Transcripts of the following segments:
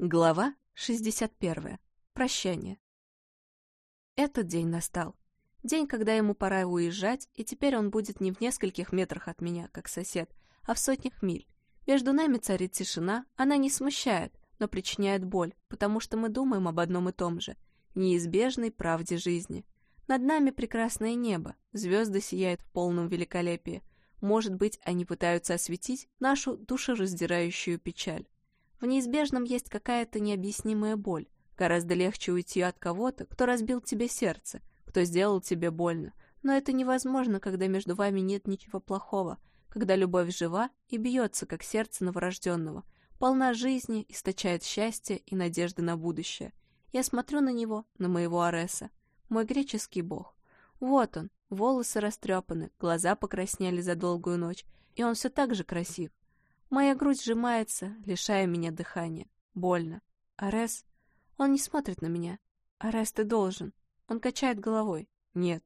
Глава 61. Прощание. Этот день настал. День, когда ему пора уезжать, и теперь он будет не в нескольких метрах от меня, как сосед, а в сотнях миль. Между нами царит тишина, она не смущает, но причиняет боль, потому что мы думаем об одном и том же — неизбежной правде жизни. Над нами прекрасное небо, звезды сияют в полном великолепии. Может быть, они пытаются осветить нашу душераздирающую печаль. В неизбежном есть какая-то необъяснимая боль. Гораздо легче уйти от кого-то, кто разбил тебе сердце, кто сделал тебе больно. Но это невозможно, когда между вами нет ничего плохого, когда любовь жива и бьется, как сердце новорожденного, полна жизни, источает счастье и надежды на будущее. Я смотрю на него, на моего Ареса, мой греческий бог. Вот он, волосы растрепаны, глаза покраснели за долгую ночь, и он все так же красив. Моя грудь сжимается, лишая меня дыхания. Больно. Арес... Он не смотрит на меня. Арес, ты должен. Он качает головой. Нет.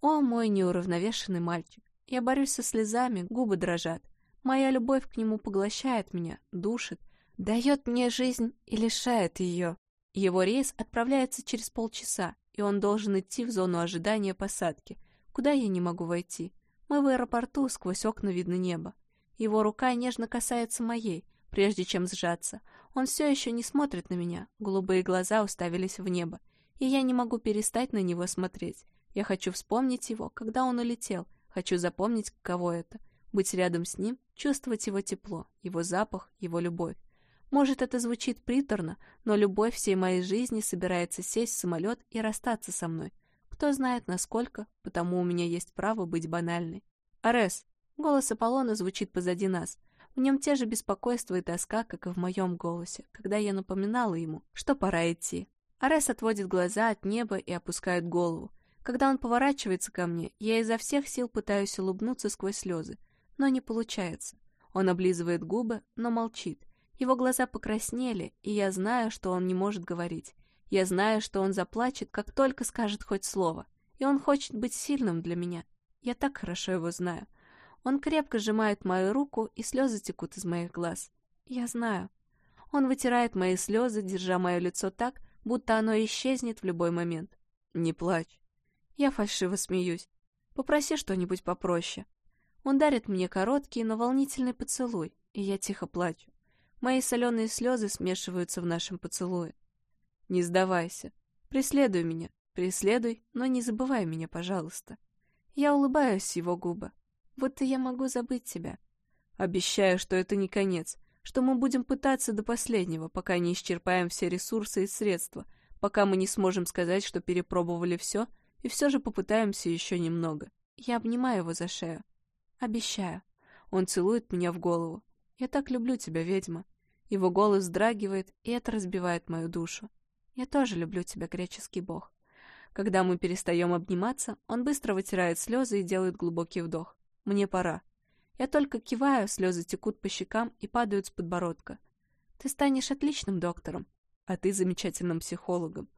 О, мой неуравновешенный мальчик. Я борюсь со слезами, губы дрожат. Моя любовь к нему поглощает меня, душит, дает мне жизнь и лишает ее. Его рейс отправляется через полчаса, и он должен идти в зону ожидания посадки, куда я не могу войти. Мы в аэропорту, сквозь окна видно небо. Его рука нежно касается моей, прежде чем сжаться. Он все еще не смотрит на меня, голубые глаза уставились в небо, и я не могу перестать на него смотреть. Я хочу вспомнить его, когда он улетел, хочу запомнить, каково это — быть рядом с ним, чувствовать его тепло, его запах, его любовь. Может, это звучит приторно, но любовь всей моей жизни собирается сесть в самолет и расстаться со мной. Кто знает, насколько, потому у меня есть право быть банальной. «Арес, Голос Аполлона звучит позади нас. В нем те же беспокойство и тоска, как и в моем голосе, когда я напоминала ему, что пора идти. Арес отводит глаза от неба и опускает голову. Когда он поворачивается ко мне, я изо всех сил пытаюсь улыбнуться сквозь слезы, но не получается. Он облизывает губы, но молчит. Его глаза покраснели, и я знаю, что он не может говорить. Я знаю, что он заплачет, как только скажет хоть слово. И он хочет быть сильным для меня. Я так хорошо его знаю. Он крепко сжимает мою руку, и слезы текут из моих глаз. Я знаю. Он вытирает мои слезы, держа мое лицо так, будто оно исчезнет в любой момент. Не плачь. Я фальшиво смеюсь. Попроси что-нибудь попроще. Он дарит мне короткий, но волнительный поцелуй, и я тихо плачу. Мои соленые слезы смешиваются в нашем поцелуе. Не сдавайся. Преследуй меня. Преследуй, но не забывай меня, пожалуйста. Я улыбаюсь его губы. Будто я могу забыть тебя. Обещаю, что это не конец, что мы будем пытаться до последнего, пока не исчерпаем все ресурсы и средства, пока мы не сможем сказать, что перепробовали все, и все же попытаемся еще немного. Я обнимаю его за шею. Обещаю. Он целует меня в голову. Я так люблю тебя, ведьма. Его голос вздрагивает, и это разбивает мою душу. Я тоже люблю тебя, греческий бог. Когда мы перестаем обниматься, он быстро вытирает слезы и делает глубокий вдох. Мне пора. Я только киваю, слезы текут по щекам и падают с подбородка. Ты станешь отличным доктором, а ты замечательным психологом.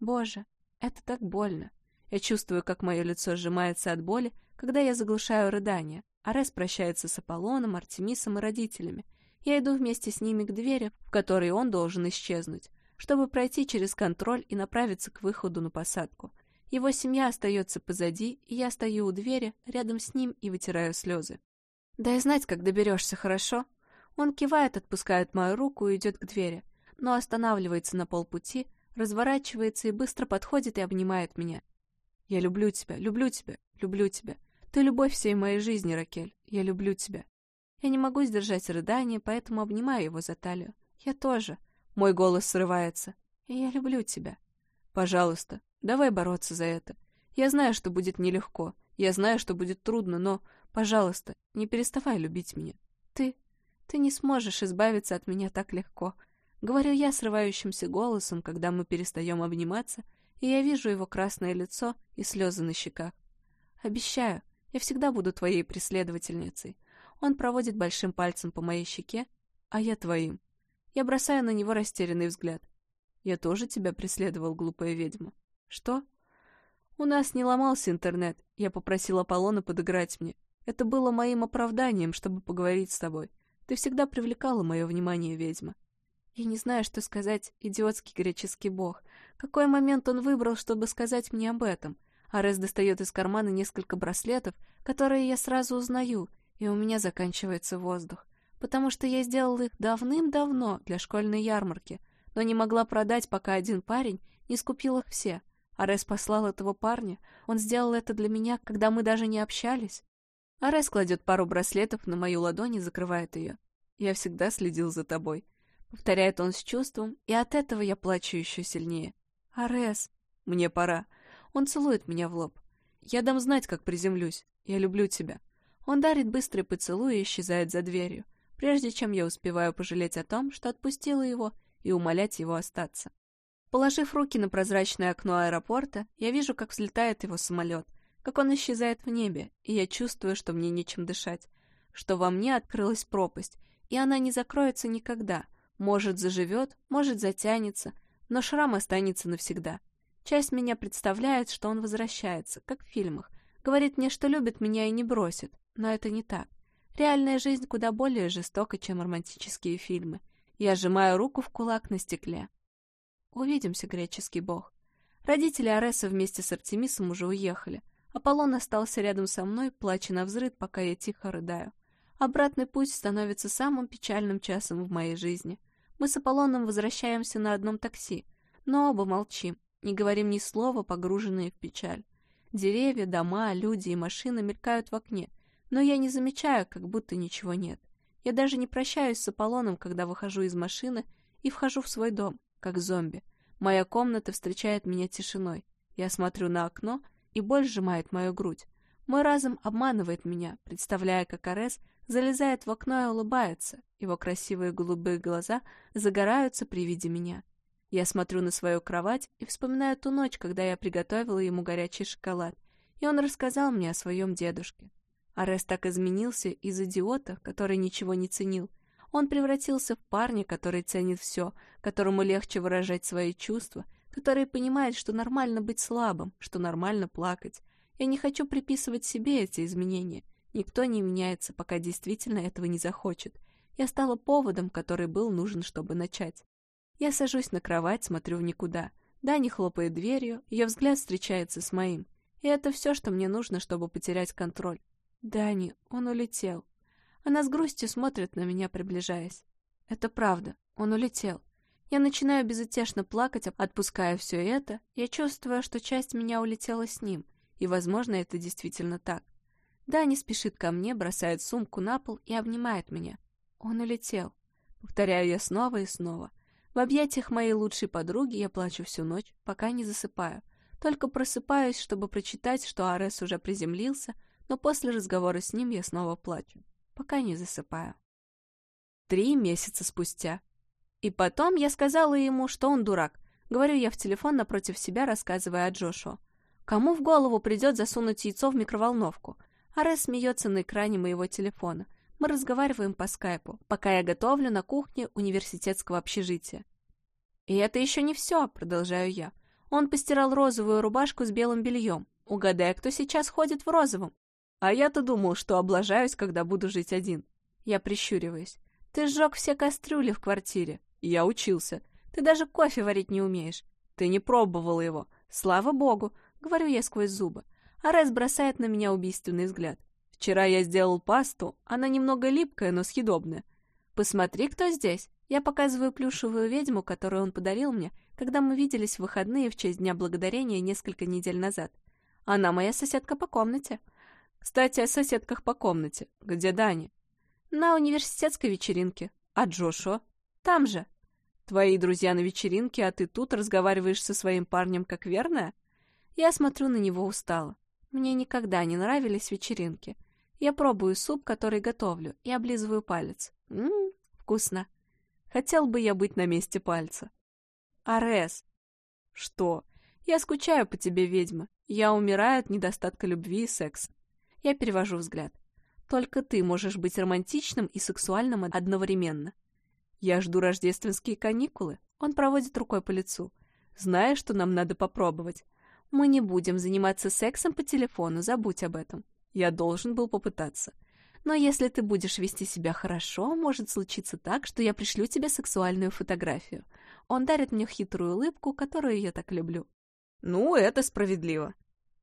Боже, это так больно. Я чувствую, как мое лицо сжимается от боли, когда я заглушаю рыдание. Арес прощается с Аполлоном, Артемисом и родителями. Я иду вместе с ними к двери, в которой он должен исчезнуть, чтобы пройти через контроль и направиться к выходу на посадку. Его семья остается позади, и я стою у двери, рядом с ним и вытираю слезы. «Дай знать, как доберешься, хорошо?» Он кивает, отпускает мою руку и идет к двери, но останавливается на полпути, разворачивается и быстро подходит и обнимает меня. «Я люблю тебя, люблю тебя, люблю тебя. Ты любовь всей моей жизни, Ракель. Я люблю тебя». Я не могу сдержать рыдание, поэтому обнимаю его за талию. «Я тоже». Мой голос срывается. «И я люблю тебя». «Пожалуйста, Давай бороться за это. Я знаю, что будет нелегко. Я знаю, что будет трудно, но, пожалуйста, не переставай любить меня. Ты... ты не сможешь избавиться от меня так легко. Говорю я срывающимся голосом, когда мы перестаем обниматься, и я вижу его красное лицо и слезы на щеках. Обещаю, я всегда буду твоей преследовательницей. Он проводит большим пальцем по моей щеке, а я твоим. Я бросаю на него растерянный взгляд. Я тоже тебя преследовал, глупая ведьма. «Что?» «У нас не ломался интернет. Я попросил Аполлона подыграть мне. Это было моим оправданием, чтобы поговорить с тобой. Ты всегда привлекала мое внимание, ведьма». Я не знаю, что сказать, идиотский греческий бог. Какой момент он выбрал, чтобы сказать мне об этом? Арес достает из кармана несколько браслетов, которые я сразу узнаю, и у меня заканчивается воздух. Потому что я сделал их давным-давно для школьной ярмарки, но не могла продать, пока один парень не скупил их все. Арес послал этого парня. Он сделал это для меня, когда мы даже не общались. Арес кладет пару браслетов на мою ладонь и закрывает ее. «Я всегда следил за тобой», — повторяет он с чувством, и от этого я плачу еще сильнее. «Арес, мне пора». Он целует меня в лоб. «Я дам знать, как приземлюсь. Я люблю тебя». Он дарит быстрый поцелуй и исчезает за дверью, прежде чем я успеваю пожалеть о том, что отпустила его, и умолять его остаться. Положив руки на прозрачное окно аэропорта, я вижу, как взлетает его самолет, как он исчезает в небе, и я чувствую, что мне нечем дышать, что во мне открылась пропасть, и она не закроется никогда. Может, заживет, может, затянется, но шрам останется навсегда. Часть меня представляет, что он возвращается, как в фильмах, говорит мне, что любит меня и не бросит, но это не так. Реальная жизнь куда более жестока, чем романтические фильмы. Я сжимаю руку в кулак на стекле. Увидимся, греческий бог. Родители Ареса вместе с Артемисом уже уехали. Аполлон остался рядом со мной, плача на взрыд, пока я тихо рыдаю. Обратный путь становится самым печальным часом в моей жизни. Мы с Аполлоном возвращаемся на одном такси, но оба молчим, не говорим ни слова, погруженные в печаль. Деревья, дома, люди и машины мелькают в окне, но я не замечаю, как будто ничего нет. Я даже не прощаюсь с Аполлоном, когда выхожу из машины и вхожу в свой дом, как зомби. Моя комната встречает меня тишиной. Я смотрю на окно, и боль сжимает мою грудь. Мой разум обманывает меня, представляя, как Арес залезает в окно и улыбается. Его красивые голубые глаза загораются при виде меня. Я смотрю на свою кровать и вспоминаю ту ночь, когда я приготовила ему горячий шоколад, и он рассказал мне о своем дедушке. Арес так изменился из идиота, который ничего не ценил. Он превратился в парня, который ценит все, которому легче выражать свои чувства, который понимает, что нормально быть слабым, что нормально плакать. Я не хочу приписывать себе эти изменения. Никто не меняется, пока действительно этого не захочет. Я стала поводом, который был нужен, чтобы начать. Я сажусь на кровать, смотрю в никуда. Дани хлопает дверью, ее взгляд встречается с моим. И это все, что мне нужно, чтобы потерять контроль. Дани, он улетел. Она с грустью смотрит на меня, приближаясь. Это правда, он улетел. Я начинаю безутешно плакать, отпуская все это. Я чувствую, что часть меня улетела с ним, и, возможно, это действительно так. Дани спешит ко мне, бросает сумку на пол и обнимает меня. Он улетел. Повторяю я снова и снова. В объятиях моей лучшей подруги я плачу всю ночь, пока не засыпаю. Только просыпаюсь, чтобы прочитать, что Арес уже приземлился, но после разговора с ним я снова плачу, пока не засыпаю. Три месяца спустя. И потом я сказала ему, что он дурак. Говорю я в телефон напротив себя, рассказывая о Джошуа. Кому в голову придет засунуть яйцо в микроволновку? Арес смеется на экране моего телефона. Мы разговариваем по скайпу, пока я готовлю на кухне университетского общежития. «И это еще не все», — продолжаю я. Он постирал розовую рубашку с белым бельем. Угадай, кто сейчас ходит в розовом. А я-то думал, что облажаюсь, когда буду жить один. Я прищуриваюсь. Ты сжег все кастрюли в квартире. Я учился. Ты даже кофе варить не умеешь. Ты не пробовал его. Слава богу, говорю я сквозь зубы. Арес бросает на меня убийственный взгляд. Вчера я сделал пасту, она немного липкая, но съедобная. Посмотри, кто здесь. Я показываю плюшевую ведьму, которую он подарил мне, когда мы виделись в выходные в честь Дня Благодарения несколько недель назад. Она моя соседка по комнате. Кстати, о соседках по комнате. Где Дани? На университетской вечеринке. А Джошуа? Там же. Твои друзья на вечеринке, а ты тут разговариваешь со своим парнем как верная? Я смотрю на него устало. Мне никогда не нравились вечеринки. Я пробую суп, который готовлю, и облизываю палец. Ммм, вкусно. Хотел бы я быть на месте пальца. Арес. Что? Я скучаю по тебе, ведьма. Я умираю от недостатка любви и секса. Я перевожу взгляд. Только ты можешь быть романтичным и сексуальным одновременно. Я жду рождественские каникулы. Он проводит рукой по лицу. Знаешь, что нам надо попробовать? Мы не будем заниматься сексом по телефону, забудь об этом. Я должен был попытаться. Но если ты будешь вести себя хорошо, может случиться так, что я пришлю тебе сексуальную фотографию. Он дарит мне хитрую улыбку, которую я так люблю. Ну, это справедливо.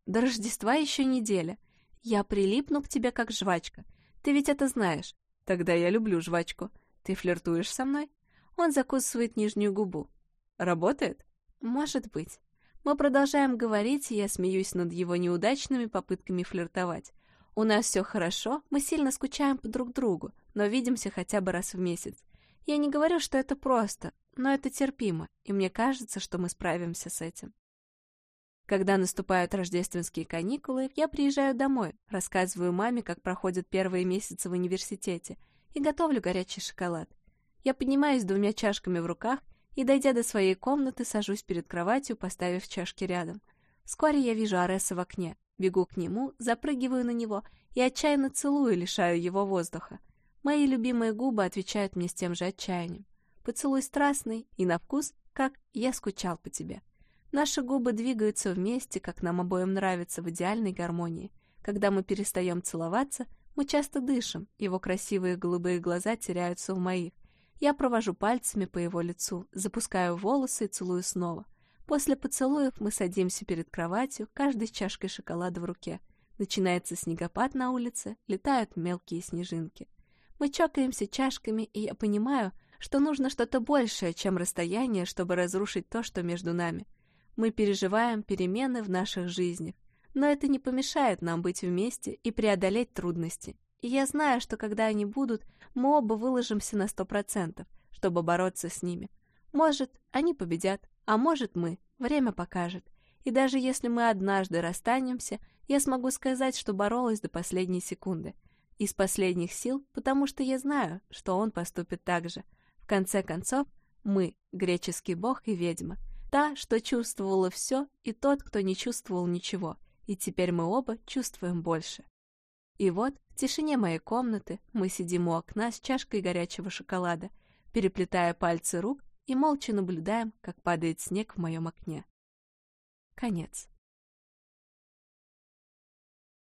До Рождества еще неделя. Я прилипну к тебе как жвачка. Ты ведь это знаешь. Тогда я люблю жвачку. Ты флиртуешь со мной? Он закусывает нижнюю губу. Работает? Может быть. Мы продолжаем говорить, и я смеюсь над его неудачными попытками флиртовать. У нас все хорошо, мы сильно скучаем по друг другу, но видимся хотя бы раз в месяц. Я не говорю, что это просто, но это терпимо, и мне кажется, что мы справимся с этим. Когда наступают рождественские каникулы, я приезжаю домой, рассказываю маме, как проходят первые месяцы в университете, и готовлю горячий шоколад. Я поднимаюсь двумя чашками в руках и, дойдя до своей комнаты, сажусь перед кроватью, поставив чашки рядом. Вскоре я вижу Ареса в окне, бегу к нему, запрыгиваю на него и отчаянно целую, лишаю его воздуха. Мои любимые губы отвечают мне с тем же отчаянием. Поцелуй страстный и на вкус, как «я скучал по тебе». Наши губы двигаются вместе, как нам обоим нравится, в идеальной гармонии. Когда мы перестаем целоваться, мы часто дышим, его красивые голубые глаза теряются в моих. Я провожу пальцами по его лицу, запускаю волосы и целую снова. После поцелуев мы садимся перед кроватью, каждой с чашкой шоколада в руке. Начинается снегопад на улице, летают мелкие снежинки. Мы чокаемся чашками, и я понимаю, что нужно что-то большее, чем расстояние, чтобы разрушить то, что между нами — мы переживаем перемены в наших жизнях, но это не помешает нам быть вместе и преодолеть трудности. И я знаю, что когда они будут, мы оба выложимся на сто процентов, чтобы бороться с ними. Может, они победят, а может мы, время покажет. И даже если мы однажды расстанемся, я смогу сказать, что боролась до последней секунды. Из последних сил, потому что я знаю, что он поступит так же. В конце концов, мы, греческий бог и ведьма, Та, что чувствовала все, и тот, кто не чувствовал ничего. И теперь мы оба чувствуем больше. И вот, в тишине моей комнаты, мы сидим у окна с чашкой горячего шоколада, переплетая пальцы рук и молча наблюдаем, как падает снег в моем окне. Конец.